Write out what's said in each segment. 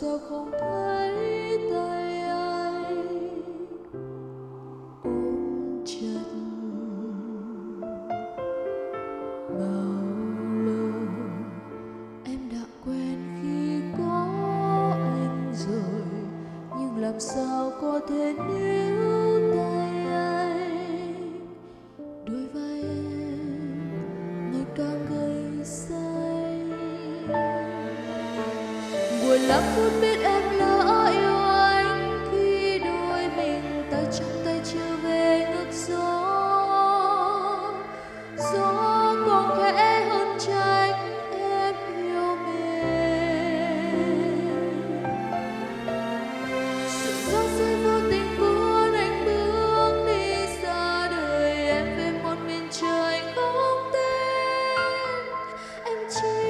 sao không thấy tay anh? Ôm chặt bao lâu em đã quen khi có anh rồi, nhưng làm sao có thể nếu giờ biết em lỡ yêu anh, khi đôi mình tay trong tay chiều về ngược gió. Gió còn khẽ hơn tranh, em yêu mềm. Sự gió sẽ vô tình buồn, anh bước đi xa đời, em về một miền trời không tên. Em chỉ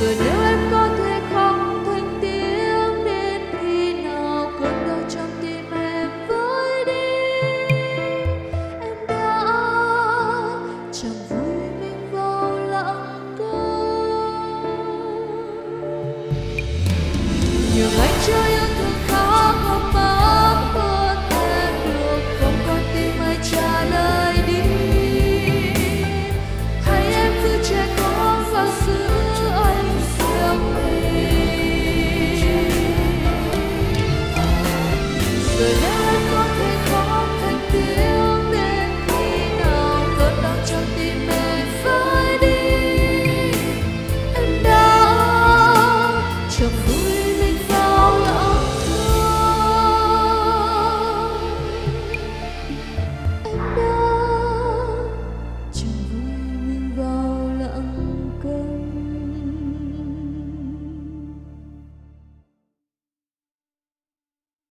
Good.